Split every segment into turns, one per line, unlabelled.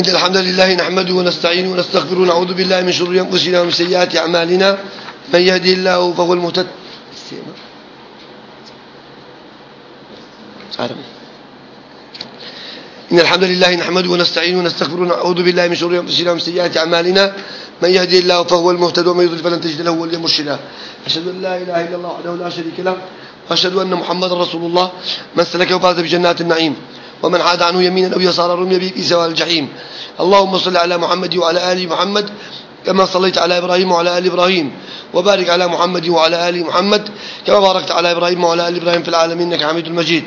إن الحمد لله نحمده ونستعينه ونستغفره ونعوذ بالله من شرور أنفسنا ومن سيئات أعمالنا. من يهدي الله فهو المهتد. إن الحمد لله نحمده ونستعينه ونستغفره ونعوذ بالله من شرور أنفسنا ومن سيئات أعمالنا. من يهدي الله فهو المهتد ومن يضلل فلن تجد له وليا مرشدا. أشهد أن لا إله إلا الله وحده لا شريك له وأشهد أن محمدا رسول الله. من سلك وفاز بجنات النعيم. ومن عاد عنه يمينا أو يسارا رمي به في سواء الجحيم. اللهم صل على محمد وعلى آل محمد كما صليت على إبراهيم وعلى آل إبراهيم. وبارك على محمد وعلى آل محمد كما باركت على إبراهيم وعلى آل إبراهيم في العالمين إنك حميد مجيد.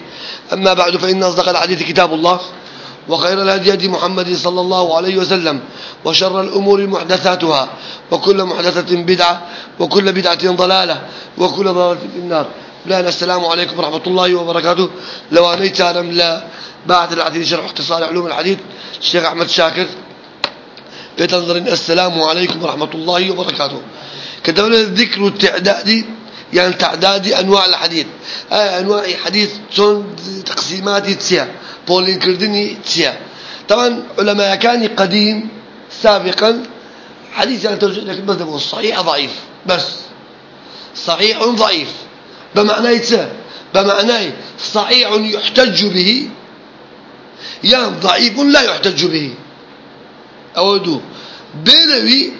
أما بعد فإن أصدق الحديث كتاب الله وخير الهدي هدي محمد صلى الله عليه وسلم وشر الأمور محدثاتها وكل محدثة بدعة وكل بدعة ضلالة وكل ضلالة في النار. لا السلام عليكم ورحمة الله وبركاته. لو أنيت أعلم لا بعد الحديث شرح اختصار علوم الحديث الشيخ أحمد شاكر بتنظرين السلام عليكم ورحمة الله وبركاته. كتبنا الذكر التعدادي يعني تعدادي أنواع الحديث. آه أنواع حديث شون تقسيمات تسيا. بولين كردني تسيا. طبعا علماء كان قديم سابقا حديث يعني ترجع لكن بس ده صحيح ضعيف؟ بس. صحيح ضعيف؟ بمعنى بمعنى صحيح يحتج به يعني ضعيف لا يحتج به. أودو بينوي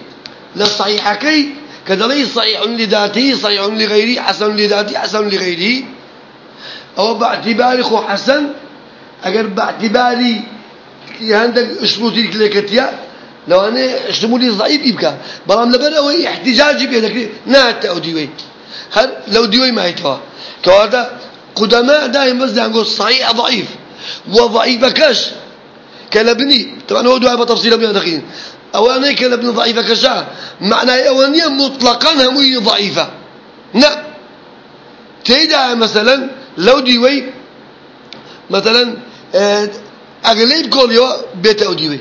للصحيحكي كذلك صحيح لذاته صحيح لغيره حسن لذاته حسن لغيره. أو باعتبار خو حسن أجر باعتباري عندك شروط الكليكتيا لو أنا شمولي ضعيف يبقى. برام لبنا هو احتجاج بيدك نات أو ديوي هل لو ديوي ما يتوا كوادا قدماء دائما بس نقول صحيح ضعيف وضعيف كش كلبني طبعا هو دعاء بتفصيل ابن دقيق أولا كلبني ضعيفة كشا معنى أولانية مطلقا هم ضعيفة نعم تيدا مثلا لو ديوي مثلا أغلب كوليو بيت أو ديوي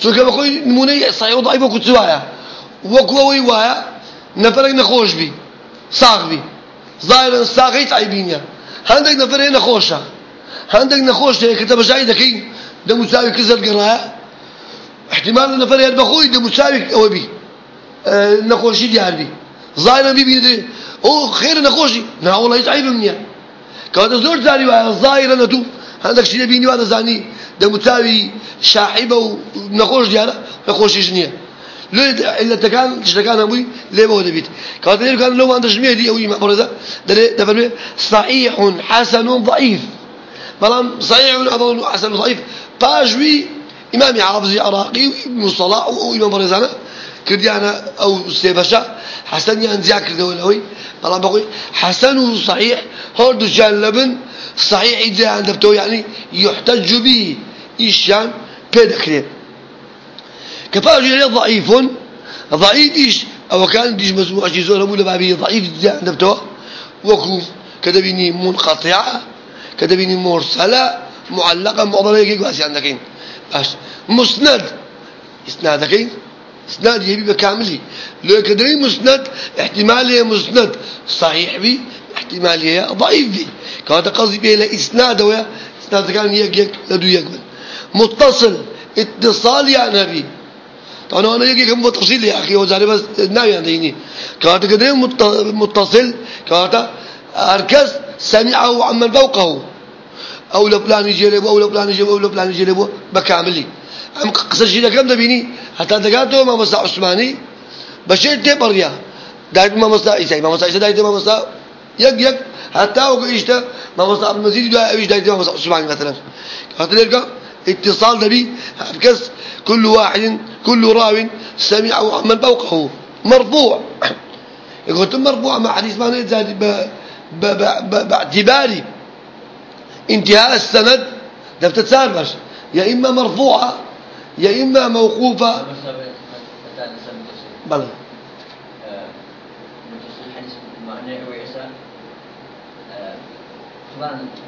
سو كما خوي نموني صحيح وكنت سوايا وكوي وايا نفرق نخوش بي ظاهرا صاغي تعيبين هندك نفر هنا خوشة هندك نخوش كتب جاي دكي ده مساوي كذا القراءة احتمال النفر يد بخوي ده مساوي أو بي آه نخوشي ديار بي ظاهرا بي بي أو خير نخوشي نا والله يتعيب مني كهذا زور زاري ظاهرا نتو هندك شيء بيني وهذا زاني ده مساوي شاحبة ونخوش ديارة نخوشي جنيه أبوي ليه بهذا بيت كهذا ليه كان لو عند جميع دي أوي معبرة ده ده صحيح حسن ضعيف بلام صحيح أظن حسن ضعيف باجوي إمام عربي عراقي وابن صلاح وإمام برزانة كرديانا أو سيفشا حسن ينزع كردوي بلام بقول حسن وصحيح هردو شان لبن صحيح إذا عند بتو يعني يحتج به إيشان بيدكريب كفاجي ضعيف ضعيف إيش؟ أو كان ديش مزموع شيء زول أبو لبابي ضعيف بتو وكوف. كدبيني منقطعة كدبيني مرسلة معلقة معضلة يجي قاسي عندكين. باش مسند. إسنادكين؟ إسناد يبي بكاملي لو كدري مسند احتمالية مسند. صحيح بي؟ احتمالية ضعيف بي. كهذا قصدي به لإسناد ويا إسناد كان يك يك لدو يقبل متصل. اتصال يا نبي. طبعا أنا يجي كم تفصيل يا أخي وزاري بس ناوي عندي كهذا كدري متصل كهذا أركز سمعه عمن فوقه. أو لفلان يجيبه أو لفلان يجيبه أو لفلان يجيبه بكاملي أم قصة شيء كم دبيني؟ حتى دقاته ما مسا عثماني بشير تبريا دايت ما مسا إيسا ما مسا إيسا دايت ما مسا يك يك حتى هو إيشتا ما مسا عبد المزيد دايت ما مسا عثماني مثلا. هذا لك اتصال دبي هكذا كل واحد كل راو سمعه من فوقه مرفوع. يقول مرفوع مع حديث ما نزاد باعتباري. انتهاء السند ده بتتساربش يا إما مرفوعة يا إما موقوفة. بلى. ما مس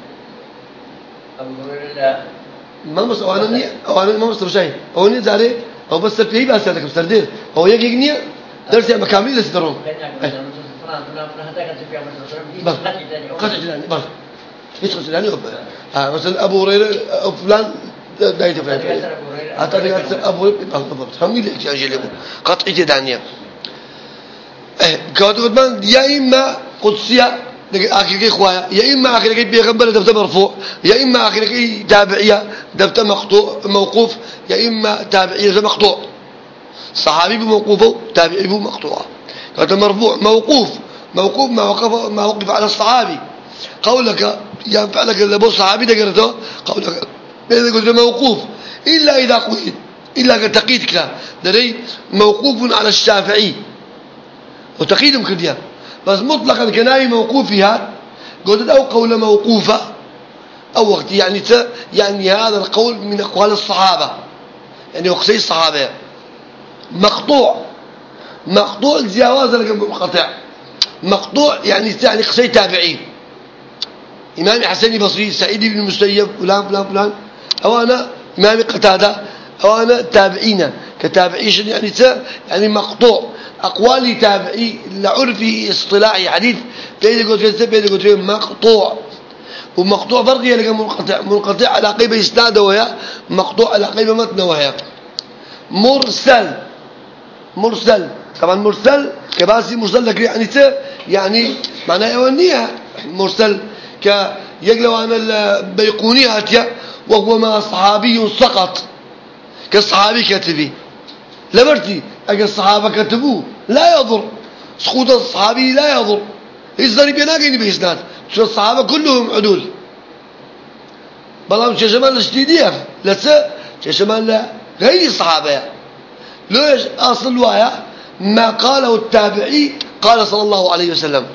أو أنا أو أنا ما مستر شيء أو ني زاري أو بس تبي بس هذا كم دير أو يجي يجني درس يا مكامل لسه قطع جلاني بس يدخل جلاني آه مثلا أبو هريرة فلان دايته فلان حتى أبو بالضبط هم اللي احتياج له تدانية إيه كاتب من يا إما قدسية آخر كي خوايا يا إما آخر كي بيغمبر دفت مرفوع يا إما آخر كي تابعية دفت مقطوع موقوف يا إما تابعية مقطوع. صحابي بموقوفه تابعي بمقطوع هذا مرفوع موقوف موقوف ما وقف ما وقف على الصحابي. قولك يا فعلك إذا بو صحابي ذكرته قولك إذا قلت موقوف إلا إذا قلت إلا تقيدك دري موقوف على الشافعي. وتقييد كرديا بس مطلقا كناي موقوفها قلت أو قول موقوفة أو وقت يعني ت يعني هذا القول من أقوال الصحابة. يعني وقتي الصحابة مقطوع. مقطوع الجواز لك منقطع. مقطوع يعني يعني قصي تابعين إمام حسن بصري سعيد بن المسيب فلان فلان فلان. أو أنا إمام قتادة. أو أنا تابعين كتابعيش يعني يعني مقطوع. تابعي لعرفي اصطلاحي حديث. بين قلت بين قلت مقطوع. ومقطوع فرقي لك منقطع منقطع على قيب إسناد وهي مقطوع على قيب متن وهي مرسل. مرسل. طبعا مرسل كباسي مرسل لك يعني يعني معناه يونيها مرسل. ك يقلوا أنا البيقوني هاتيا وهو ما صحابي سقط. كصحابي كتبي لبرتي. أجل الصحابة كتبوه لا يضر سقوط الصحابي لا يضر يصدر بيناقين بإسناد شو الصحابة كلهم عدول. بلام شجمان الشديدية لسه؟ شجمان لا غير الصحابة ليش أصل وايا ما قاله التابعي قال صلى الله عليه وسلم.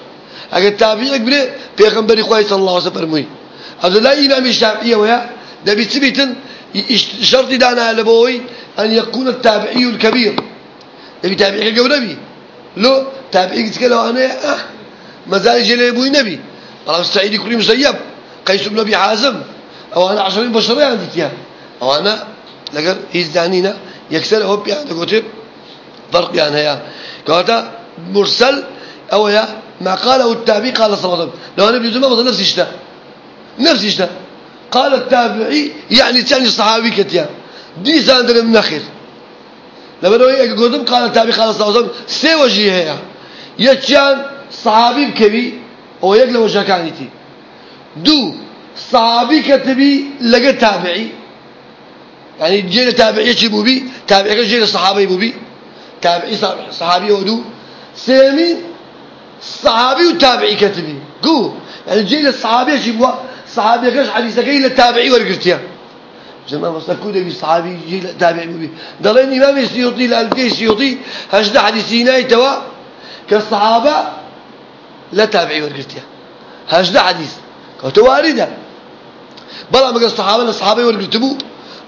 أجل التابعي قبله بيغنبري خوي صلى الله عليه وسلم هذا لا إمام الشافعية ويا ده بيثبتن شرط دانا لبوي أن يكون التابعي الكبير نبي تابعي قبل نبي؟ لو تابعي تكلم أنا أه. مازال جلي أبوي نبي. الله مستعيد كل مسيب. قيس بن أبي حازم أو أنا عشرين بشرية عندي تيا أو أنا لقر هيزدانينا يكسر هو بيان كتب فرق يعني هيا كهذا مرسل. أو يا. ما قاله التابعي قال صلى الله عليه وسلم. لو أنا بيزما مثلا نفس الشيء نفس الشيء قال التابعي يعني ثاني صحابي كتيا دي ساندر من أخير. لما لو قدم قال التابعي قال صلى الله عليه وسلم سي وجهه هي يتشان صحابي بكبي أو يقل وجه دو صحابي كتبي لقى تابعي يعني جيل تابعي يشي بوبي تابعي جيل صحابي بوبي تابعي صحابي ودو سيمي صحابي وتابعي كتبي قو يعني جيل الصحابي يشي بوا؟ صحابي كش حديثك إلى التابعي ورقرتيا جماعة مستكود بي صحابي جيل تابعي بي دلين إمام السيوطي الألفي السيوطي هشد حديثينا توا كالصحابة لا تابعي ورقرتيا هشد حديث كتواردة بلا ما الصحابة الصحابي ورقرتبو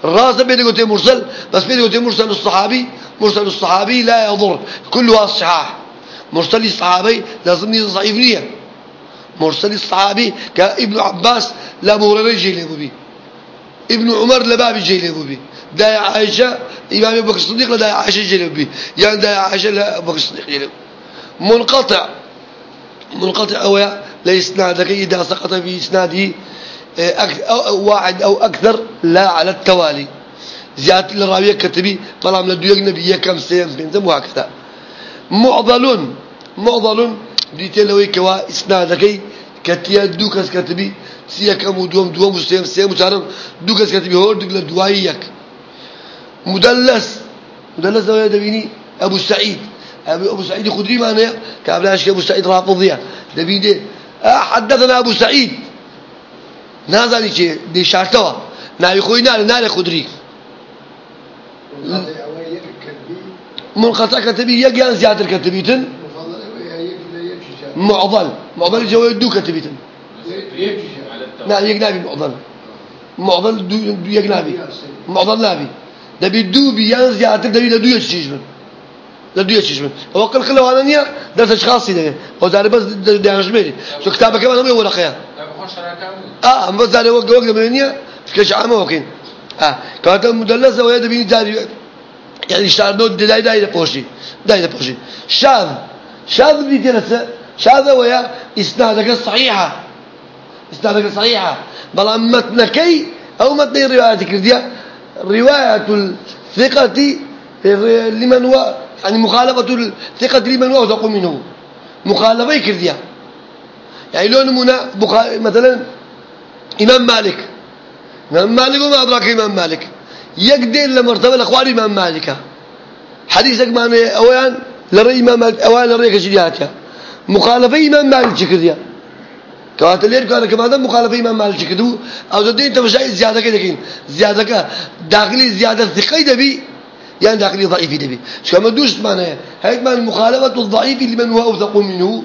الراس بيني قلت مرسل بس بيني قلت مرسل الصحابي مرسل الصحابي لا يضر كلها الصحاح مرسل الصحابي لازمني ضعيف نيه مرسل الصحابي كابن عباس لا مورر جيله بي ابن عمر لباب جيله بي عائشة إمام أبو بكر الصديق لدا عائشة جيله بي يعني دا عائشة لا أبو بكر الصديق جيله منقطع. منقطع أو لإسنادك إذا سقط في إسناده أو واحد أو أكثر لا على التوالي. زيادة للراوية كتبي طلع من الديوك نبي كم سيم بنزم وهكذا. معضل معضل دیتێ لەوەی کەوا ئیسنادەکەی کەتیە دوو کەس کەتبی سیەکەم و دووەم دووەم و سێم سێم و چارەم دوو کەس کەتبی هۆردێک لە دوایی یەک مدلس مدلس لەوەیە دەبینی ئەبوو سعید أبو سعيد خدري معناه كابلاش أبو سعيد رافضية دبيده حدثنا أبو سعيد. نازل شيء دي شارتوا. ناي خوينا نال خدري. منقطع كتبي يجي زيادة كتبيتن معضل. معضل جوا دو كتبيتن نعم يجنبي معضل. معضل دو دو يجنبي معضل نبي ده بيدو بيان زيادة ده بيدو يشيجمن ده دو يشيجمن هو كل خلوا أنا نيا درس أشخاصي ده هو زاري بس ده يعجبني شو كتابه كمان هم يورا خيا آه بس زاري وقت وقت منيا كش عامه وكين آه كانت مدلسة ويا ده بيني زاري يعني نود داي داي ده بوشي داي ده بوشي شاذ. شاذ بيجي نفسه شاذ ويا إسنادك صحيحة إسنادك صحيحة. بل متنكي أو متن روايتك كردية رواية الثقة لمن هو يعني مخالفة الثقة لمن هو أوثق منه. مخالفة كردية يعني لون منا بخ... مثلا إمام مالك. إمام مالك وما أدراك إمام مالك. يقدر لمرتبة الأخوار إمام مالك. حديثك معنى أوان لرأي إمام مالك أوان لرأي كشرياتها مخالفة إمام مالك شكريا كان كمان مخالفة إمام مالك شكدو أو زدين أنت مش زيادة كده كين زيادة داخلي زيادة ثقة دبي يعني داخلي ضعيف دبي شو ما دوش معناه هاي معنى مخالفة الضعيف لمن هو أوثق منه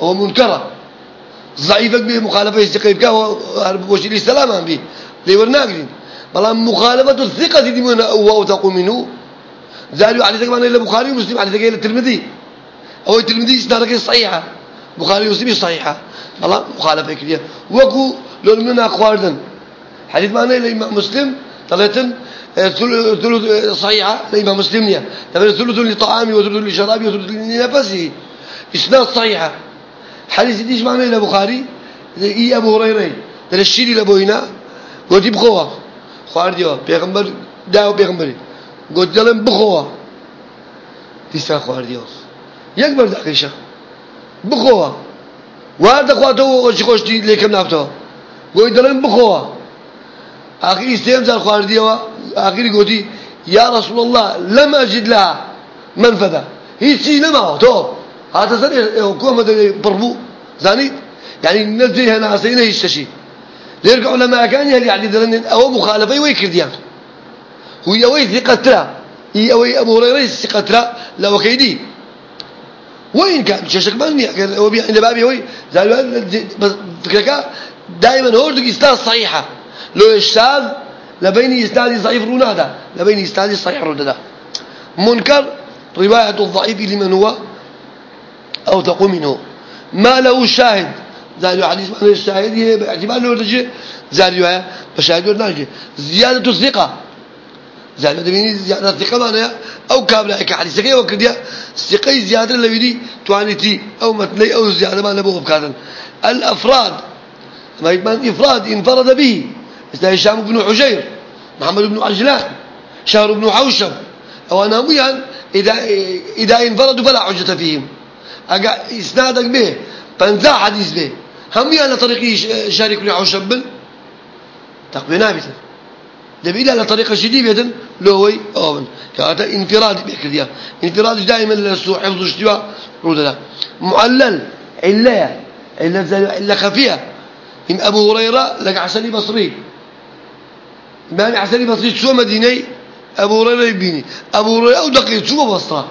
هو منكره ضعيفك به مخالفة ثقة بك وشيل السلام به ليور ناقلين بلا مخالفة الثقة دي من هو أوثق منه زالوا على ذلك ما إلا بخاري ومسلم على ذلك إلا الترمذي أو الترمذي إسنادك صحيحة بخاري ومسلم صحيحة بلا مخالفة كذا وكو لو من أخواردن حديث ما إلا مسلم ثلاثة ثلث صحيحة لإمام مسلم نيا ثلث لطعامي وثلث لشرابي وثلث لنفسه إسناد صحيحة حديث ديش معنى إلى بخاري إيه أبو هريرة ترشيلي لبوينا قلت بخوا خوار ديوا بيغمبر داو بيغمبري قلت لهم بخوا تيسا خوار ديوا يكبر دقيشة بخوا وهذا خواته وشي خوشتي ليكم نافتوا قلت لهم بخوا آخر استيام زال خوار ديوا آخر قلت يا رسول الله لم أجد لها نما تو هذا سر حكومة بربو زاني يعني نزيه ناسينا يشتشي ليرجع علماء كان يلي يعني درن أو مخالفة ويكرديان هو وي ثقة هي وي أبو هريرة ثقة لو كيدي وين كان؟ ششك ماني هو بيع عند بابي وي زالوا فكرك دائما هو دق إستاذ صحيحة. لو إستاذ لبين إستاذ ضعيف رونادا لبين إستاذ صحيح رونادا منكر رواية الضعيف لمن هو أو تقوم منه. ما له شاهد. زاد حديث له الشاهد باعتبار له رجع زاد بشاهد ورناجي زيادة الثقة. الثقة معناها أو كابلا كحديث كي وكديا ثقة زيادة اللي بدي توانيتي أو متني أو زيادة ما نبغى بكارن الأفراد ما يبان إفراد انفرد به. مثل هشام بن حجير محمد بن عجلان شهر بن حوشب. أو أنا ميان إذا إذا انفردوا فلا حجة فيهم. أجا إسنادك به بنزا حديث به. هم على طريق شارك بن؟ عشبل تقبل نابتا دبي على طريقة شديدة جدا لوي أوبن كهذا انفراد بكذا انفراد دائما للسوء حفظ اشتواء رودا معلل إلا إلا إلا خفية. إن أبو هريرة لك عسلي بصري. ما عسلي بصري شو مديني؟ أبو هريرة يبيني. أبو هريرة أو دقيق شو بصرة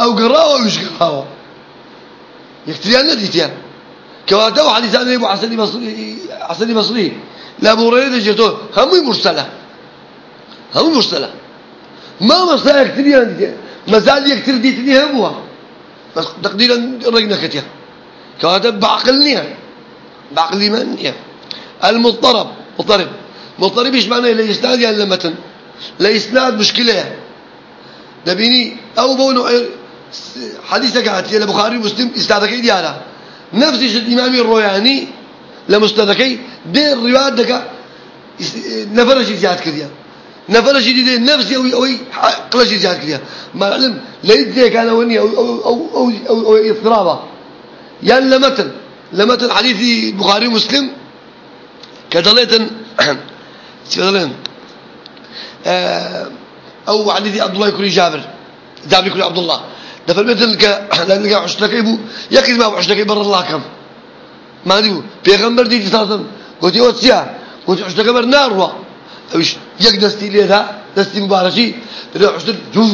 أو قراءة أو مش قراءة؟ يكتريان نديتيان كواتا وحديث عن أبو حسن بصري حسن بصري. لا أبو هريرة جتو هم مرسلة. هم مرسلة. ما مرسلة يكتريان ديتيان مازال يكتر ديتني همها بس تقديرا رجنا كتيا كواتا بعقلنيا بعقلي من المضطرب. مضطرب. مضطرب إيش معناه لا يسناد يعني لمتن لا يسناد مشكلة. دبيني أو بونو حديثك هاتي البخاري ومسلم استادكي ديالا نفس الشيء الإمام الروياني لمستدكي دير رواية دكا نفر شيء زياد كذا نفر شيء دي نفس أو أو قل شيء زياد كذا ما علم ليت زي كان وني أو أو أو أو, أو, أو اضطرابا يعني لمتن لمتن حديث البخاري ومسلم كدليتن آه، أو حديث عبد الله يكون جابر جابر يكون عبد الله دفر مثل ك لأن عشتك يكيد ما عشتك بر الله كم ما ديو بيغمبر دي تاسن قلت يوت سيا قلت عشتك بر نار وا إيش يك دستي لي ذا دستي مبارشي ترى عشتك جو.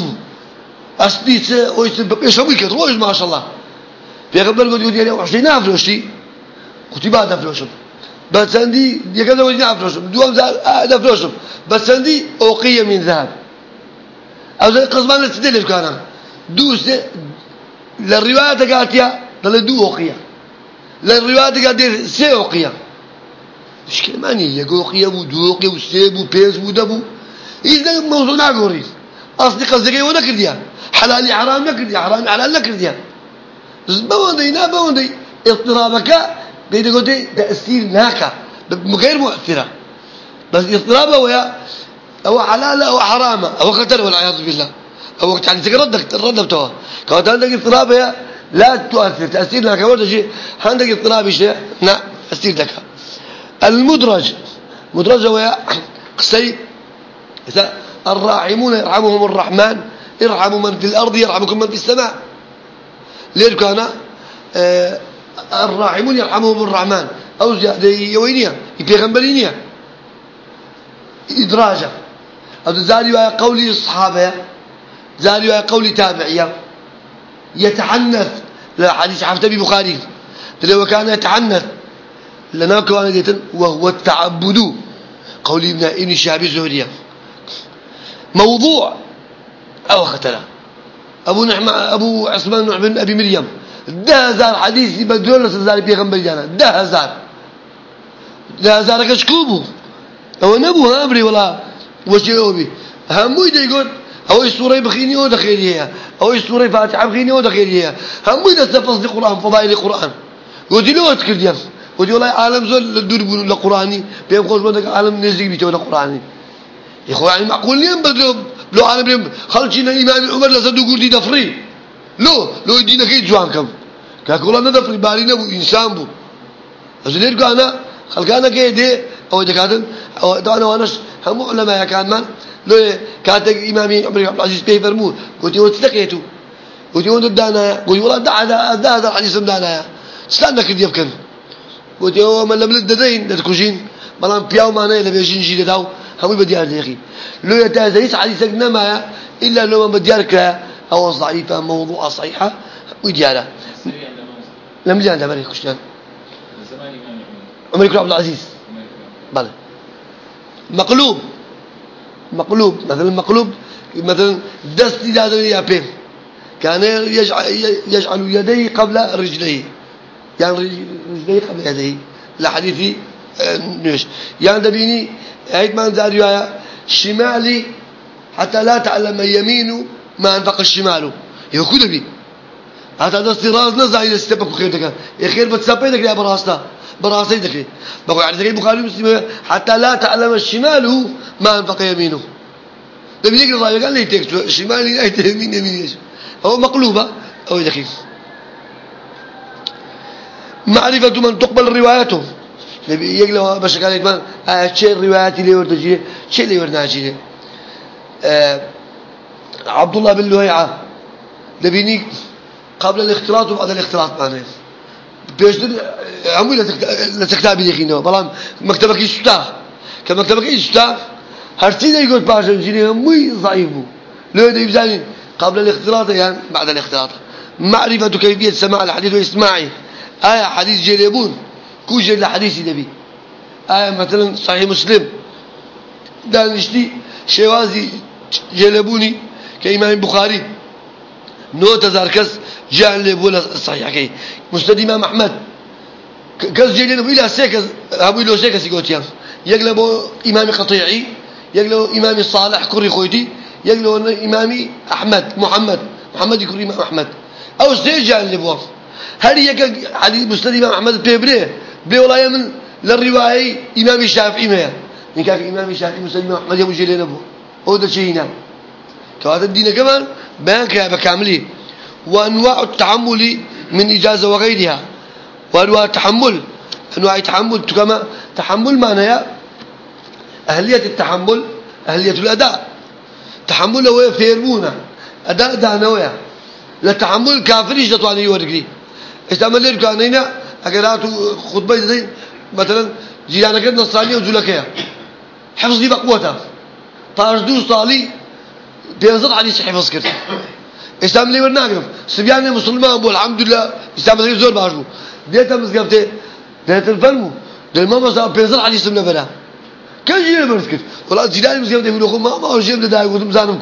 أصلي س ويش بيشوي كده روج ما شاء الله بيغمبر قلت لي عشتي نافلوشي قلت بعد فلوشم بس عندي يكذا وجه نافلوشم دوام زال هذا فلوشم بس عندي أوقية من ذهب. أو زي قزمان السدل كان دوس للرواية قاتيا ضل دو قاتيا سي أوقية مش كلماني يقول أوقية ودو أوقية وسيب وبيز ودبو إذا موضوع ناقوريس أصلي قصدي كرديا؟ حلالي حرام نكرديا حرام حلال نكرديا بوندي نا بوندي. اضطرابك بيدي قلت تأثير ناكا غير مؤثرة. بس اضطرابة ويا أو حلال أو حرام. أو قتل والعياذ بالله. أو وقت يعني تردك ردبتها كانت عندك اضطراب لا تؤثر تأثير لك. أول شيء عندك اضطراب شيء نعم تأثير لك. المدرج مدرج هو قصي. الراحمون يرحمهم الرحمن ارحموا من في الأرض يرحمكم من في السماء. ليه كان آه الراحمون يرحمهم الرحمن. أو يوينيا يبيغنبرينيا إدراجة أو زاري قولي الصحابة زاري قولي تابعية. يتحنث حديث حفظ بخاري لو كان يتحنث لنا كان وهو التعبد. قولي ابن ابن الشهاب الزهرية موضوع. أو ختلا أبو نعم أبو عثمان بن أبي مريم. ده هزار حديث بدون لسزار بيغمبر جانا. ده هزار. ده هزار كشكوبو. أو نبو هامري ولا وشي أبي همو يقول أو السورة بخيني أو دخيليها أو السورة فاتحة بخيني أو دخيليها همو يدستفص القرآن فضائل القرآن. قلت له ديان. قلت والله عالم زول الدور بيقولوا لقرآني بيم خوش بدك عالم نزيك بيتوا لقرآني يا أخوة يعني معقول ليه بدرو لو عالم بيم خلشنا إمام عمر لصدق قلت دفري. لو لو يدينا كي جوان كم؟ كأقول أنا دفري بارينا بو إنسان بو. أزلير أنا؟ خلقانا كيدي أو دكاتن أو دعنا وانش هم علماء كان من؟ لو كانت إمامي عمر عبد العزيز بيه فرمو قلت يوم تلقيتو قلت يوم دانا؟ قلت والله دع هذا هذا الحديث دانا. استنى كده يبكن قلت يوم من لم لددين لتكوشين بلان بياو معنا إلا بيجين جيدة داو. هم بديار يا أخي. لو يتازيس حديثك نما إلا لو ما بديارك. أو ضعيفة موضوع صحيحة وديارة لم يجي عندها بريك كشتان. عمر بن عبد العزيز. بلى. مقلوب. مقلوب مثلا مقلوب مثلا دست إذا يا بين كان يجعل, يجعل يديه قبل رجليه يعني رجليه قبل يديه لحديث آه، نيش يعني دبيني عيد ما نزار رواية شمالي حتى لا تعلم يمينه ما انفق الشمال بي هذا دست راس نزع إلى ستبك خيرتك يا خير بتسبيتك يا براستا براسيتك بقول يعني زي البخاري ومسلم حتى لا تعلم الشمال ما أنفق يمينه. ده بيجي قال لي تكتب شمالي لا يمين يمين هو مقلوبة أو دقيق. معرفة من تقبل روايته. نبي يقلوا باش قال يتمان آه شيء الروايات اللي ورد جيه شيء اللي ورد ناجيه آه عبد الله بن لهيعة. نبيني قبل الاختلاط وبعد الاختلاط معناه. بيشتر عمو لا تكتابي يخينه بلام مكتبك يشتا كمكتبك يشتا هرتينا يقول باشا جيني مي ضعيف لو ده يبزاني قبل الاختلاط يعني بعد الاختلاط. معرفة كيفية سماع الحديث وإسماعه. آية حديث جيليبون كوجه الحديث نبي. آية مثلا صحيح مسلم. دانشتي شوازي جيليبوني كإمام البخاري نو تزاركس جان لبولا صحيح. كي مسند إمام أحمد. كز جيلين إلى سيكز أبو إلى سيكز يقولون يقلبو إمام قطيعي يقلبو إمام صالح كري خويتي يقلبو إمامي أحمد محمد محمد يكري إمام أحمد. أو سيجان لبوا هل يك حديث مسند إمام أحمد بيبري؟ بي والله من للرواية إمام الشافعي ما. إن كان إمام الشافعي مسند إمام أحمد يبو جيلين أبو. هو ده شيء هنا. كهذا الدين كمان بانك بكامله وأنواع التحمل من إجازة وغيرها. وأنواع التحمل أنواع التحمل كما تحمل معناها أهلية التحمل أهلية الأداء. تحمل هو فيرمونا أداء دانويا للتحمل كافر يجتواني يورقري استعمل لي كانينا أقرأت خطبة دي. مثلا جيرانا كده نصرانية وجولكيا حفظ دي بقوتها. طاردو صالي بينزل حديث حفظ كده. إسلام لي ورناقف سبيان مسلمان بو الحمد لله إسلام لي زور باشو ديتا مزقفته ديتا الفرمو دل ما مسا بيزر علي سمنا فلا كان جينا برسكت والله زيدان مزقفته يقول لكم ما ما هو جيب لداي قدام زانم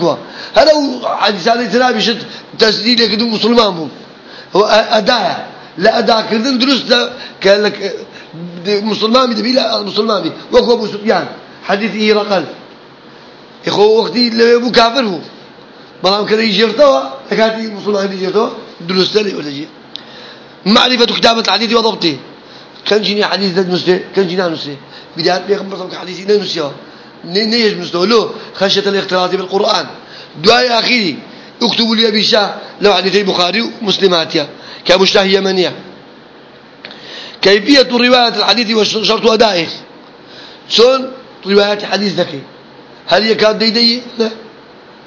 هذا هو حديث هذا بيشت تسديد لكدم مسلمان بو هو أداء لا أداء كردن درست كان لك مسلمان بيدبي لا مسلمان بي وكو أبو سفيان حديث إيه رقل إخو وقتي اللي أبو كافر هو بلام كذا يجرتوا تكاتي مسلمان يجرتوا درست لي ولا شيء معرفة كتابة الحديث وضبطه. كان جيني حديث ذات نسي كان جينا نسي. بداية بيغمبر صلى حديثي لا نسيه نيج مستولو خشية الاختلاط بالقرآن. دعاء أخيري اكتبوا لي بشاء لو حديثي بخاري ومسلماتيا كمشتاه يمنية. كيفية رواية الحديث وشرط أدائه؟ شون رواية حديث ذكي. هل يكاد دي دي لا.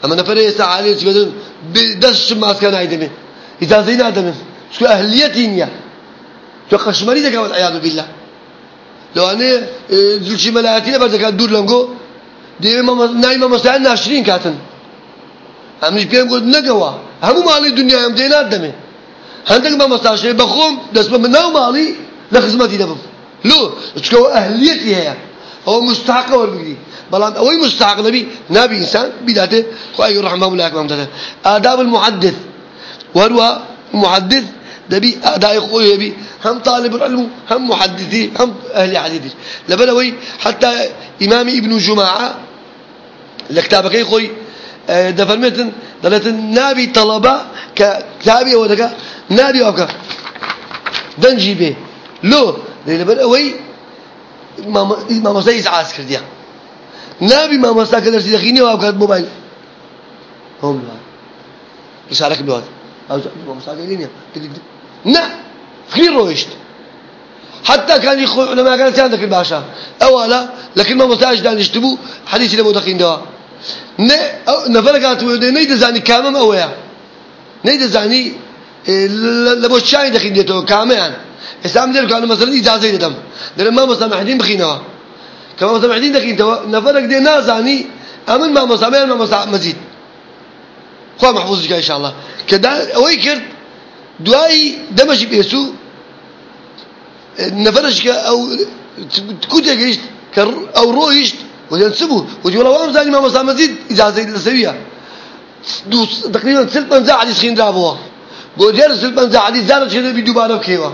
أما نفر يسعى عليه سبدون بدس ما كان عيدمه إذا زين آدمه شو أهليتين يا شو قشمري ذكي والعياذ بالله. لو أنا زوجي ملاياتي بعد كان دور لنقو. دي ما نايمة مسائل ناشرين كاتن. همش بيهم قلت نجوا هم مالي الدنيا يوم دينا دمه هندك ما مستعشي بخوم دس من ناو مالي لخدمتي لو شكو أهليتي هي. هو مستحق والبقدي بلان أوي مستحق نبي نبي إنسان بداته خواهي رحمه الله أكبر آداب المحدث. وهو محدث دبي أداء خوي يبي هم طالب العلم هم محدثي هم أهل حديث لبلوي حتى إمام ابن جماعة لكتابك يخوي آه، دفرمتن دلتن نابي طلبة كتابي ودك نابي أوكا دنجي به لو. لبلوي ما ما مسايس عسكر ديا نابي ما مساكر درسي دخيني وأوكا موبايل. هم رسالك بهذا أو ما مساكر لينيا نا غير رويشت حتى كان يخو علماء كان ساندك الباشا. أولا لكن ما مساج دان يشتبو. حديث لما دقين دوا. ن نفرقات نيد زاني كامم أويا نيد زاني إيه، لبو شاي دقين ديتو كامان إسلام دير كانوا مثلا إجازة يدم در ما مسامحين بخينوا. مسامحين دقين دوا نفرق دي نازاني أمن ما مسامحين ما مسامح مزيد. خو محفوظ إن شاء الله. كذا أوي كرت دوای دمشي بيسو نفرش أو تكوت جيشت أو رويشت وينسبه ويقول والله زاني ما مسا مزيد إجازة لسوية دوس تقريبا سلطان زاعدي سخين رابوها قول جار سلطان زاعدي زارت شنو بدوباره بكيوا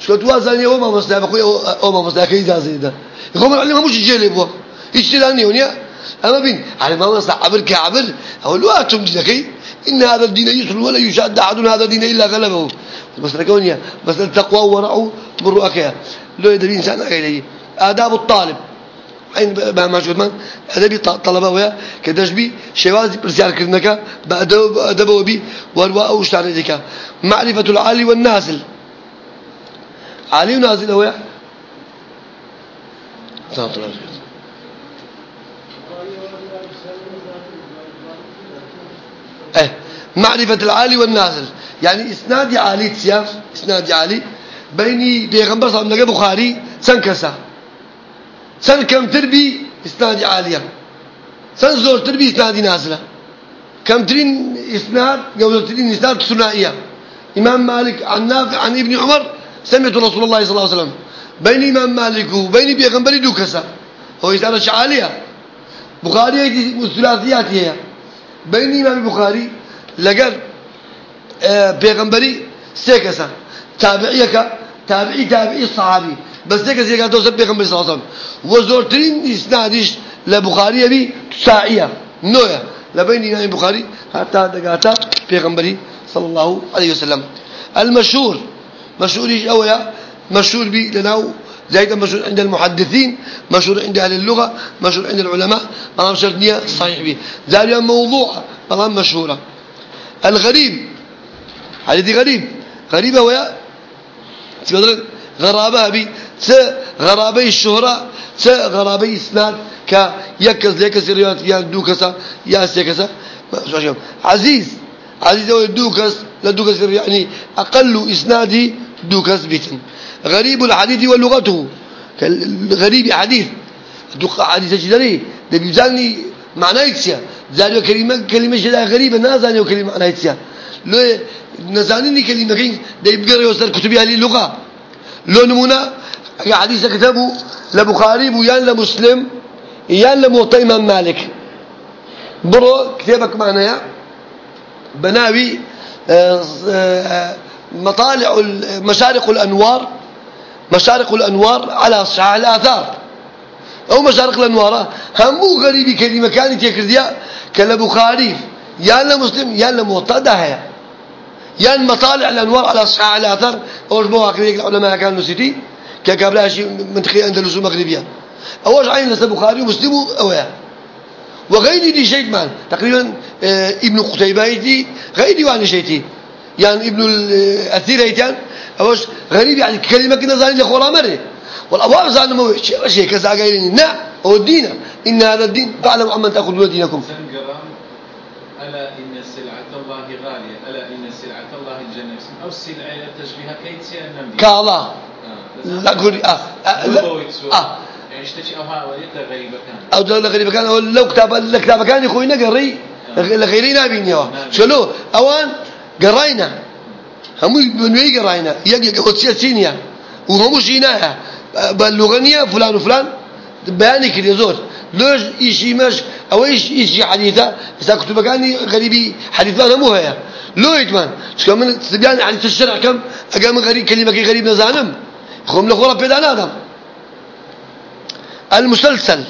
شو توا زاني هو ما مسا بقول هو ما كي إجازة ده يقوم العلم مش يبوا يشتري ونيا أما بين على ما مسا عبر كعبر أقول له أتم ذكي إن هذا الدين يسر ولا يشاد أحد هذا الدين إلا غلبه. بس لكونيا بس التقوى ورعوا برؤكها لو يدري إنسان إليه آداب الطالب. عين ما شو من أدبي طلبة ويا كدجبي شواز برسال كرنك بأدب أدب وبي والواء وش ذيك معرفة العالي والنازل. عالي ونازل هو سلام الله إيه معرفة العالي والنازل يعني إسناد عالي تسياف إسناد عالي بيني بيغمبر صلى الله عليه وسلم بخاري سنكسا سن كم تربي إسناد عالية سن زور تربي إسناد نازلة كم ترين إسناد قول ترين إسناد ثنائية إمام مالك عن نافع عن ابن عمر سمعت رسول الله صلى الله عليه وسلم. بين إمام مالك وبين بيغمبري دوكسا هو إسناد عالية بخاري الثلاثيات هي. بين إمام البخاري لقال بيغمبري سيكسا تابعيك تابعي تابعي الصحابي. بس سيكسا يقال توسب بيغمبري صلى الله عليه وسلم. وزورترين إسنادش لبخاري أبي تساعية. نويا لبين إمام البخاري حتى دقاتا بيغمبري صلى الله عليه وسلم. المشهور مشهور إيش أويا مشهور بي لناو زايد مشهور عند المحدثين مشهور عند أهل اللغة مشهور عند العلماء ما شرطنية صحيح به ذلك موضوع طبعا مشهورة. الغريب حديث غريب. غريبة ويا؟ غرابة بي. س غرابة الشهرة س غرابة إسناد. ك يكز ليكز رياض يا دوكسا يا سيكسا عزيز. عزيز هو دوكس لا دوكس يعني أقل إسنادي دوكس بيتن. غريب الحديث ولغته. غريب حديث. دوك حديث جدري. ده بيزالني معناه يكسيا. زانيو كلمة كلمة جدا غريبة نازانيو كلمة معناه يكسيا. لو نزانيني كلمة كين ده يبقى يوصل كتب أهل اللغة. لو نمونا حديث كتبه لبخاري ويان لمسلم يان إمام مالك. برو كتابك معناه بناوي آه، آه، مطالع مشارق الأنوار مشارق الأنوار على صحاح الآثار أو مشارق الأنوار همو غريبي كلمة كانت يكرديا كلا بخاري يا مسلم يا موطأ داهية يا مطالع الأنوار على صحاح الآثار أو مواقع العلماء كانوا نسيتي كقبلها شيء منطقة أندلس ومغربية. أوش عين لسه بخاري ومسلم أويا وغير دي شيء مان تقريبا آه ابن قتيبة غير ديوان شيء. يعني ابن الأثير هيتان أوش غريب يعني كلمة كنا زاني لخورا مرة. والأبواب زاني مو شيء كذا قايلين نعم هو الدين. إن هذا الدين فاعلموا عمن تأخذون دينكم.
ألا إن سلعة الله غالية ألا إن سلعة الله الجنة. أو السلعة تشبيها كيت سيئنا
كالله آه. لا قولي. آه آه
يعني ها وليت غريبة كان
أو لو كتاب الكتاب كان يخوينا قري. آه. لغيرنا بينيوا نعم. شلو؟ أوان قرينا. هم بنوي قرينا؟ يجي قدسية سينيا وهم شيناها باللغنية فلان وفلان. بياني كده زور لوش إشي مش أو إيش إشي حديثة. إذا كتب كاني غريبي حديث هذا مو هي لو يتمان شو كمان سبيان حديث الشرع كم؟ أقام غريب كلمة غريب نزانم. خم لخورا بيدان آدم. المسلسل.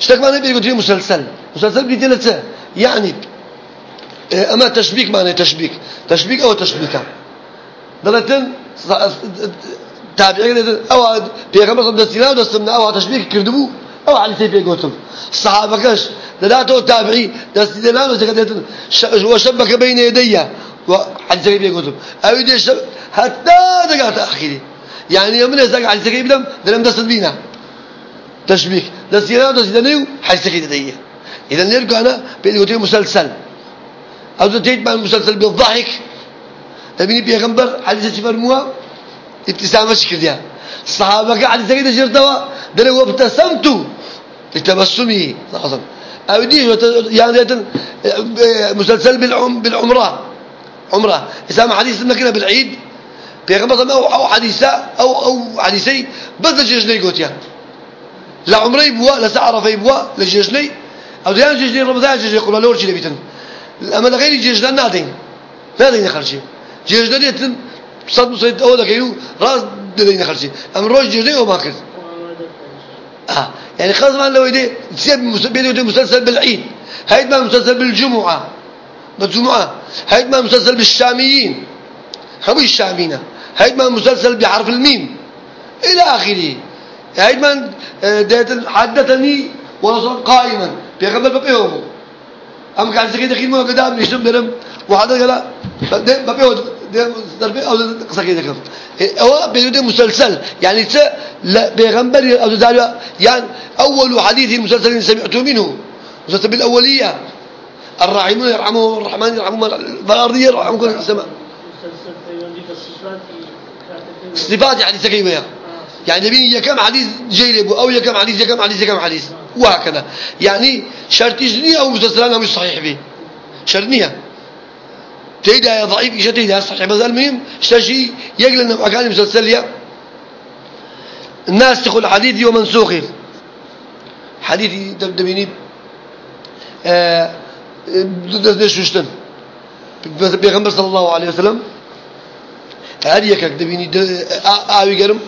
اشتك ما نبي يقول مسلسل؟ مسلسل بدي ثلاثة يعني إيه، أما تشبيك معنى تشبيك. تشبيك أو تشبيكا دلتن تابعين أو بيغمبر صلى الله عليه وسلم أو تشبيك كردبو على سيف قوتهم الصحابة كش دلاته تابعي دست دلانه زكتة وشبك بين يدي وعلى سيف قوتهم أو يدي شب حتى دقات أخيري يعني يوم من يزاق على سيف دم دلم دست بينا. تشبيك دلانه دست دلانه حل سيف يدي إذا نرجع أنا بيقولي مسلسل. أو تيجي مع المسلسل بالضحك. تبيني بيغمبر على سيف فرموها ابتسامة شكل الصحابة قاعد سكيت جرتوا دلوا ابتسمت لتبسمه صلى أو دي يعني مسلسل بالعم بالعمرة. عمرة. إسامة حديث لنا كنا بالعيد. بيغمض أو أو حديثة أو أو حديثي. بس لجيجني قلت يا لا عمري يبوا لا سعر في يبوا لجيجني أو ديان جيجني رمضان جيجني يقول له ورشي لبيتن أما غير جيجنا نادين. نادين خرجي. جيجنا يتن. صد مصيد أول كيلو راس دلين خرجي. أم روج جيجني أو ما كذا آه. يعني خاصة لو يدي تسيب مسلسل بالعيد. هيد ما مسلسل بالجمعة. بالجمعة. هيد ما مسلسل بالشاميين. هم الشاميين هيد ما مسلسل بحرف الميم. إلى آخره. ما آه، حدثني ورسول قائما. بيغمر ببيهم أم كان سكيت خير ما قدام نشتم درم وهذا قال ببيهم دربي أو قصة كذا هو بيده مسلسل. يعني ت بيغمبر أو ذلك يعني أول حديث مسلسل سمعت منه مسلسل بالأولية. الراحمون يرحمهم الرحمن يرحمهم الأرضية يرحمكم السماء. صفات يعني سكيبة يعني نبيني يا كم حديث جيلب أو يا كم حديث يا كم حديث يا كم حديث وهكذا يعني شرط جنيه أو مسلسلان مش صحيح به شرطنيها تيدا ضعيف إيش تيدا صحيح بس المهم اشتشي يقل إنه أكان الناس تقول حديثي ومنسوخي حديثي دبيني آه دزنش وشتن بيغمبر صلى الله عليه وسلم هذه يكك دبيني آوي قرم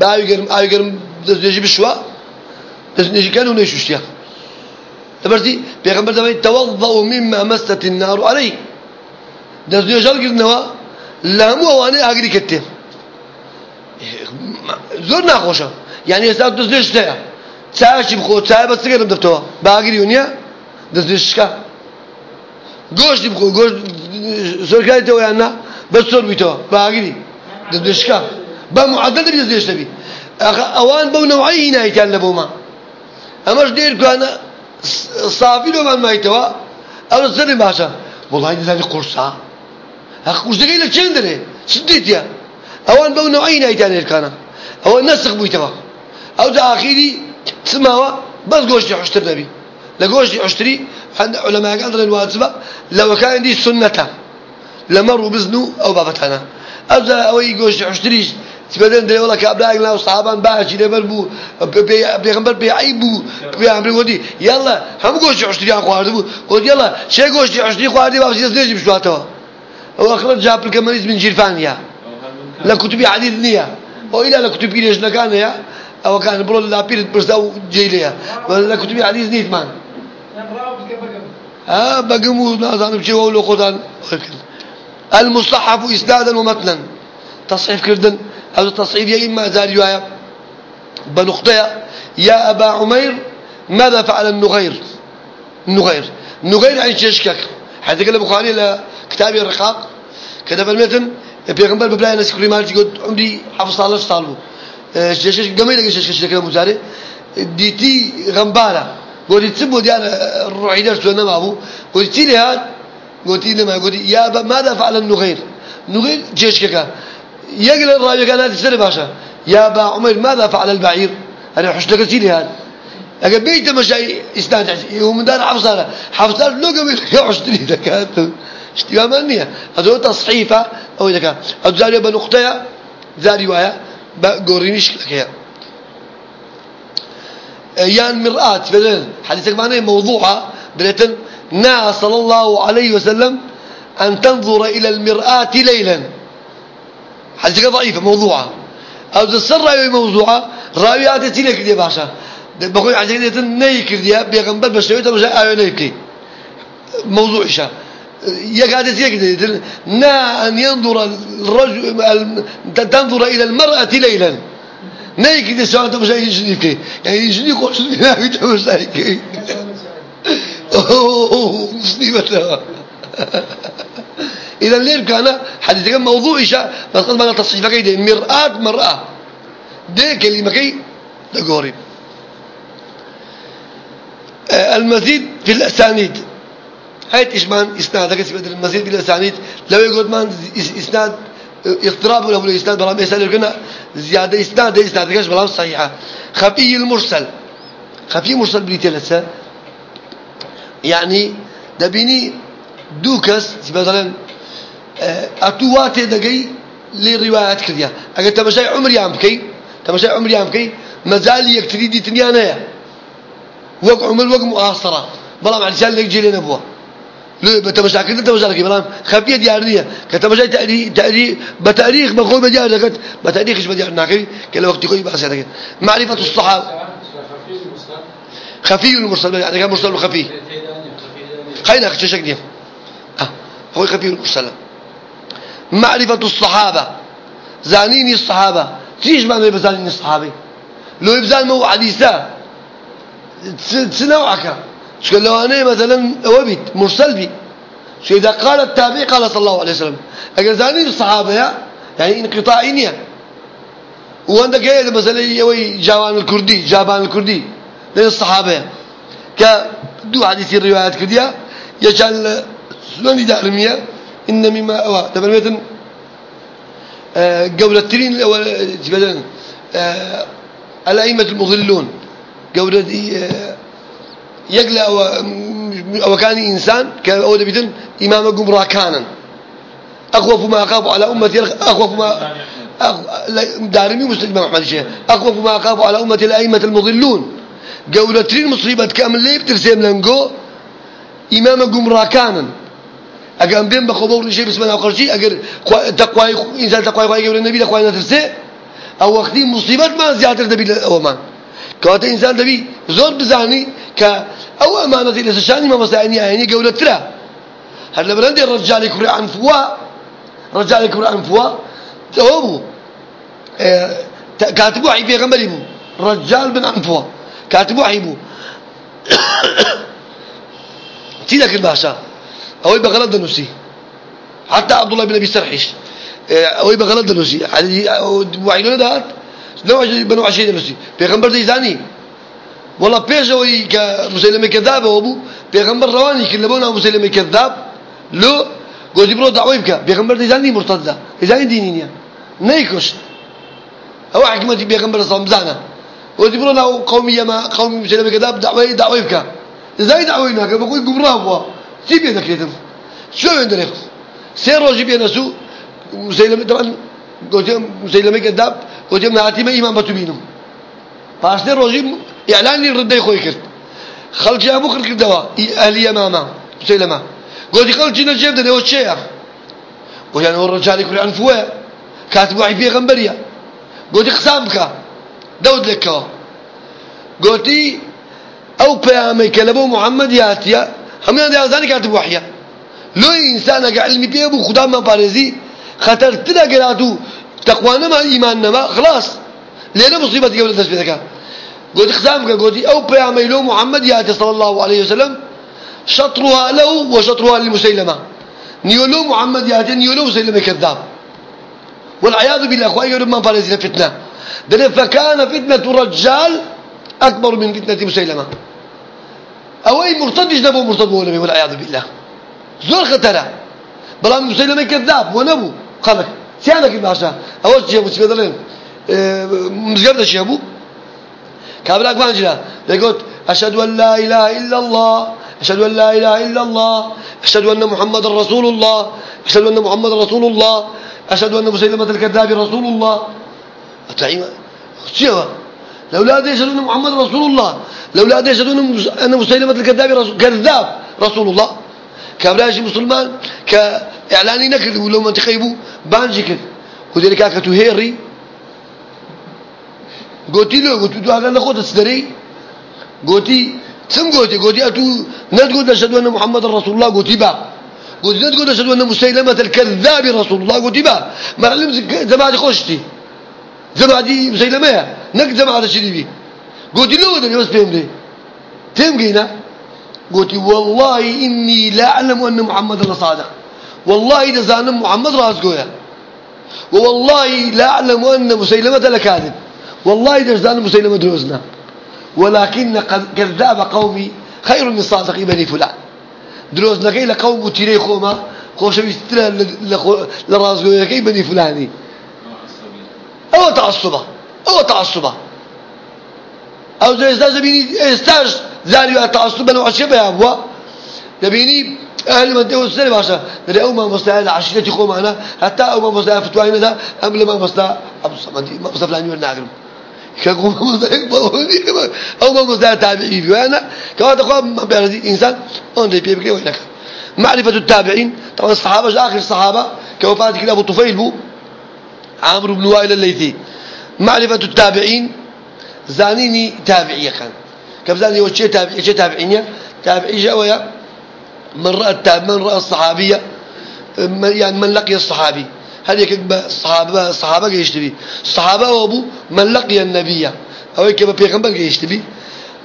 باوي قرم آوي قرم دزنجي بشوا دزنجي كانوا نيشوش يا تبرتي بيغمبر دبيني توضأوا مما مست النار عليه دەستێ ژەڵگرنەوە لە هەموو ئەوانەی ئاگری کردێ. زۆر ناخۆشە. یعنی ئێستا دەستێ شتەیە. چاوێکی بخۆ؟ چای بە سگەرم دەفتەوە باگری و نییە دەستێ شکا. گۆشتی بخۆ گۆشت سۆرکاریتەوە یان نا بە سۆر بیتەوە. باگری دەستێ شکا. بە معدل دەبی دەستێ شتەبی ئەوان بەو نەوعی هینایتیان لە بۆمە ئەمەش دێر کوانە صافی لۆمان مایتەوە ئەو سەری باشە. وڵی دەزانی قورسا خۆشدەکەی لە چێندرێ شدیتە ئەوان بەو نوعی نایتان هێرکانە ئەوە نەسخ بوویتەوە. ئەو دا ئاخیری چماوە بەس گۆشتی حشتر دەبی. لە گۆشتی حشتری علەماکان دەڵێن واجبە لەوەکانی سنەتە. لە مەڕ و بزن و ئەو بابەتانە. ئەو ئەوەی گۆشتی حشتریش سبدن دري والله كابلاك لا صحابان باش لبر بو بيغمبر بيعيب بو بيعمل ودي يلا هم قوش عشتري خوارد بو. قلت يلا شي قوش عشتري خوارد بابا سيس نجي بشواتوا هو أخرج جاب الكماليز من جيرفانيا. لا كتب حديث نية أو إلى لا كتب ليش نكان يا. أو كان برو لا بيرت برساو جيليا ولا كتب حديث نيت مان ها بقمو نازان بشي وولو قدان المصحف إسنادا ومتنا. تصحيف كردن هذا تصحيف يا إما زاريوايا بنقطة يا أبا عمير ماذا فعل النغير؟ النغير. النغير عن ششكك حتى قال البخاري لكتاب الرقاق كذا فالمتن بيغمبر ببلاي ناس كل ما تقول عمري حفظ صالح صالبو شش قميل قش شش كذا مزاري ديتي غمبارة. قلت تسبوا ديار الروحي درس ما أبو. قلت لي هاد قلت لي ما قلت يا أبا ماذا فعل النغير؟ نغير جيش كذا يقل الراجل كان هذا السنة باشا. يا أبا عمر ماذا فعل البعير؟ أنا حش لك سيلي هذا. أجا بيت مشى إسناد هو من دار حفصة لو قبل يعشتري ذكاء اشتباه منية هذا. تصحيفة. أو ذكاء أتزاري بنقطة زاري ويا بقورينيش لك يان مرآة. حديثك معناه موضوعة. بلتن نا صلى الله عليه وسلم أن تنظر إلى المرآة ليلا. حديثك ضعيفة موضوعة؟ أو تسر رأي موضوعة؟ رأيات تلك دي باشا. بقول عزيزي يتن نيكر دي بيغنبر بشويته مش آيو نيكي موضوع إشاء يقعد يقدر نا أن ينظر الرجل تنظر إلى المرأة ليلا. نيك دي سواء تمشي يجنيك يعني يجنيك وش لا يتمشيك أوه مصيبة إذا ليه كان حديث كان موضوع إيشا بس قد ما تصحيح كي مرآة مرأة. ده كلمة كي ده قريب المزيد في الأسانيد. هاي إيش مان إسناد هذا كسبت المزيد بالأسانيد لو يقول مان إسناد اضطراب ولا إسناد بلا مثال كنا زيادة إسناد إسناد كش بلا صحيحة؟ خفي المرسل. خفي مرسل بريتلسة يعني دبيني دوكس مثلا أتوات دقي لروايات كذا أجل تمشي عمري عم كي تمشي عمري عم كي مازال يكتري دي تنيانا وقع عمر وقع معاصرة بلا مع لسان لك جيلين أبوه. لو بتمشى كذا تمشى لك بلام خفية ديارية كتمشى تأريخ تأريخ بتأريخ بقول بديار لك. بتاريخ إيش بديار ناكي. كل وقت يقول بس هذا معرفة الصحابة. خفي المرسل. يعني كان مرسل خفي. خينا خششك دي آه هو خفي المرسل. معرفة الصحابة. زانيني الصحابة. تيش ما بزانيني الصحابي. لو يبزان مو حديثة تنوعك شكل لو أنا مثلا وبيت مرسل بي. شو إذا قال التابع قال صلى الله عليه وسلم. أجل زاني الصحابة يعني انقطاعينية وعندك هذا مثلا يوي جوان الكردي جابان الكردي. لين الصحابة كدو حديث الروايات كردية يجعل سنن دارمية. إن مما تبر مثلا قولة ترين الأئمة المضلون قولة يقلى أو, كان إنسان كأو دبيتن إمام قمرا كانا أخوف ما أخاف على أمتي أخوف ما دارمي مسلم إمام أحمد الشيخ أخوف ما أخاف على أمتي الأئمة المضلون. قولتين مصيبة كامل ليه بترسيم لنقو إمام قمرا كانا أقام بين بخبور شيء بس ما أقول شيء أجر تقوى إنسان تقوى قوي قبل النبي تقوى نترسي أو وقتي مصيبة ما زيادة النبي أو ما كوات إنسان دبي زور بزاني ك أو أمانة لسشاني ما مساعدني يعني قولة ترى هل برندي الرجال يكون عن فوا رجال يكون عن فوا توبو آه كاتبوا حي بيغمبري بو. رجال بن عنفوا كاتبوا حي بو. تيدك الباشا أو بغلط دنوسي حتى عبد الله بن أبي سرحش أو بغلط دنوسي وعيلون ده؟ نوع بنو عشرين دنوسي بيغمبر زي زاني والله بيجوي كمسلم كذاب أبو. بيغمبر رواني كلبونا مسلم كذاب لو قلت برو دعوة بك بيغمبر ديزاني مرتدة ديزاني دينية نيكوش أو حكمة بيغمبر صمزانة قلت برو ناو قومية ما قومي مسلم كذاب دعوة دعوة بك إزاي دعوة هناك بقول قبراه هو سيب يدك شو عندك سير روجي بينسو مسلم طبعا قلت مسلم كذاب قلت من عتيمة إمام بتبينهم فاشتر روجي إعلان الردي خوي كرت. خلجي أبو كرت دوا أهلي ماما مسلمة قلت خلجي نجيب ده هو الشيخ أنا الرجال يكون عن فواه كاتب واحد فيه غنبريا قلت خسامك دود لك قلت أو بيامي كلبو محمد ياتيا هم يا زاني كاتب وحيا. لو إنسان علمي بيبو خدام ما بارزي خطر تلا قراتو تقوانا ما إيماننا ما خلاص. لأن مصيبة قبل بذكاء قلت خزامك قلت أو بيامي لو محمد ياتي صلى الله عليه وسلم شطرها له وشطرها لمسيلمة نيولو محمد ياتي نيولو مسيلمة كذاب والعياذ بالله أخوائي يقولون ما فالزين فتنة. فكان فتنة الرجال أكبر من فتنة مسيلمة أو أي مرتد يجنبه مرتد ونبي والعياذ بالله. زور خطرة بلا مسيلمة كذاب ونبو. خلق سيانك الباشا أول شيء أبو سيدنا مزقبت الشيء أبو؟ كابلاك ما أنجلا يقول أشهد أن لا إله إلا الله. أشهد أن لا إله إلا الله. أشهد أن محمد رسول الله. أشهد أن محمد رسول الله. أشهد أن مسيلمة الكذاب رسول الله. أتعيما شيء لولا هذا يشهد أن محمد رسول الله لولا هذا يشهد أن مسيلمة الكذاب رسول كذاب رسول الله. كابلاش مسلمان كإعلاني نكر ولو ما تخيبوا بانجي كذ وذلك أكتو هيري. قلتي له قلت له أنا نخوت السدري. قلتي سم قلتي قلتي أتو نتقول أشهد أن محمد رسول الله قلتي با. قلت نتقول أشهد أن مسيلمة الكذاب رسول الله قلتي با. معلم زمادي خوشتي. زمادي مسيلمة نك زمادي شريبي قلت له ودني بس فهمتي تمقينا قلت والله إني لا أعلم أن محمد صادق. والله إذا زان محمد راس قويا والله لا أعلم أن مسيلمة لكاذب. والله إذا زان مسيلمة دروزنا ولكن كذاب قومي خير من صادق بني فلان. دروزنا كي لقوم تيري خوما لراس قويا كي بني فلاني. أو تعصبة. أو تعصبة أو زي أستاذ بيني أستاذ زاري تعصبا وعشبه يا أبوا دبيني أهل من دو السنة باشا دري أو ما مستعد عشرتي خو معنا حتى أو ما مستعد فتوائنا ده أم لما مستعد أبو الصمد ما مستعد فلاني ولا نعلم كقوم ما مستعد أو ما مستعد تابعي وأنا كواتا قام بيرد إنسان أون ده بيبكي وينك معرفة التابعين طبعا الصحابة آخر الصحابة كوفاة كده أبو طفيل بو عمرو بن وائل الليثي معرفة التابعين زانيني تابعية كان. كبزاني وشي تابعي؟ شي تابعينيا تابعي جاويا من رأى التاب من رأى الصحابية يعني من لقي الصحابي. هذه كذب الصحابة الصحابة يشتبي. الصحابة وابو من لقي النبي. أو كذا بيغمبر يشتبي.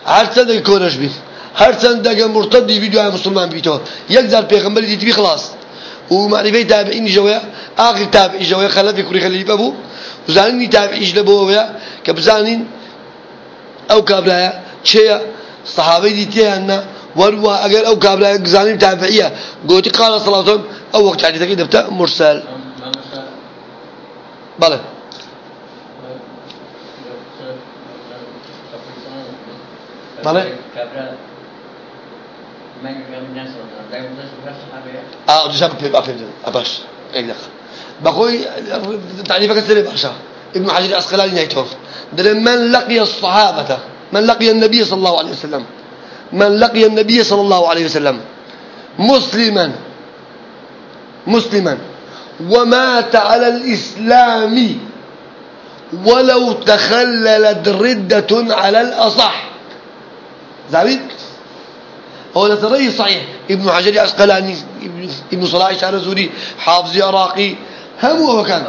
هر سنة يكونش بي هر سنة دقا مرتد فيديو مسلمان بيتو يقدر بيغمبر يتبي خلاص. ومعرفة تابعين جويا آخر تابعي جويا خلف يكوري خليف أبو وزانين تابعي جلبوه كبزانين أو كابلايا شيء صحابي دي تيانا وروا أجر أو كابلا زاني تابعية قلت قال صلى الله عليه وسلم أو وقت حديثك إذا بتاع مرسل بله بله آه جزاك الله خير اباش دخل بقول تعريفك السري باشا ابن حجر العسقلاني نهيته من لقي الصحابة من لقي النبي صلى الله عليه وسلم. من لقي النبي صلى الله عليه وسلم. مسلما. مسلما. ومات على الإسلام. ولو تخللت ردة على الأصح. زعبيت هو لتري صحيح. ابن حجر عسقلاني ابن صلاح شعر زوري حافظ عراقي هم هو كان.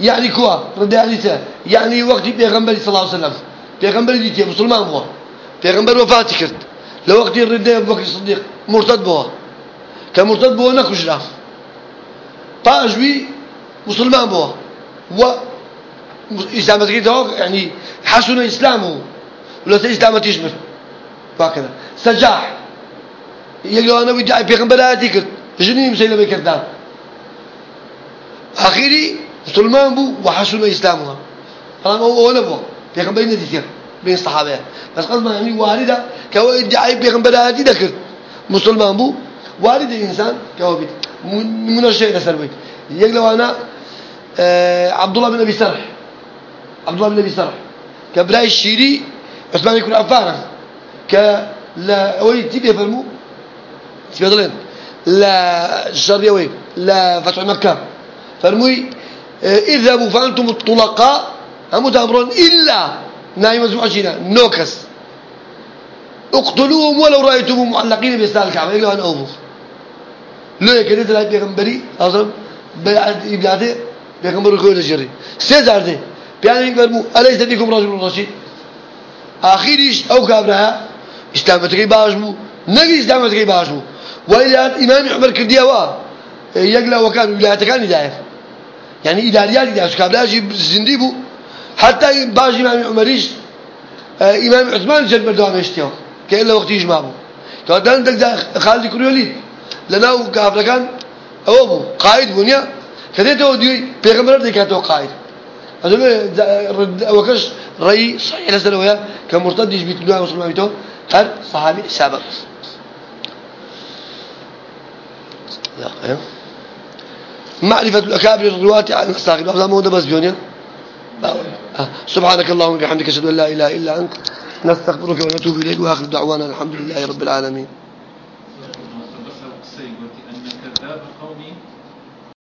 يعني كوا رد يعني يعني وقت بيغمبري صلى الله عليه وسلم. پیغمبر دیتی مسلمان بوا پیغمبر وفاتی کرد. لوقتی رده بکر صدیق مرتد بوا که مرتد بوا نکشرا پاش بی مسلمان بوا و كده يعني حسن إسلامه ولا إسلامة تشمر وهكذا سجاح. يقولوا أنا بدي بيغمبر آياتي كرت جنين مسيلمة كردان آخري مسلمان بو وحسن إسلامها أنا هو نبوه بيغمبر نديتير بين الصحابة بس قصد يعني واردة كهو ادعاء بيغمبر هادي ذكر مسلمان بو وارد إنسان كهو بيت من الشيء نسر بيت. يقلوا أنا آه عبد الله بن أبي سرح. عبد الله بن أبي سرح. كبراي الشيري عثمان يكون عفانا ك لا وي تبي فرمو تبي لا الشر وين لا فتح مكة. فرموي آه، اذهبوا فأنتم الطلقاء هم تأمرون إلا نايم مزوجنا نوكس اقتلوهم ولو رأيتمهم معلقين بيستال الكعبة. يقولوا أنا أوفو لو يكدت لا بيغمبري أصلا بيعد إبلاده بيغمر كل جري سيزار دي بيعني يقرمو أليس فيكم رجل رشيد؟ آخرش أو كابرها إسلامتك باش بو نبي إسلامتك باش بو وإلى إمام عمر كرديا وا يقلا وكان ولايات كان يدعي يعني إداريات يدعي كابرها زندي بو حتى باش إمام عمريش آه، إمام عثمان جل مردوان اشتيو كإلا وقت يجمع بو. كان دك خالد كريولي. لنا كافر كان أو أبو قائد بنيا كذا تو دي بيغمر دي كاتو قائد. هذا وكش رأي صحيح لسنا ويا. كمرتد يجبيت الله وصل ما بيتو. هل صحابي سابق. معرفة الأكابر الرواة عن الساقب هذا مو ده بس بيونيا. سبحانك اللهم وبحمدك أشهد أن لا إله إلا أنت نستغفرك ونتوب إليك وآخر دعوانا الحمد لله رب العالمين.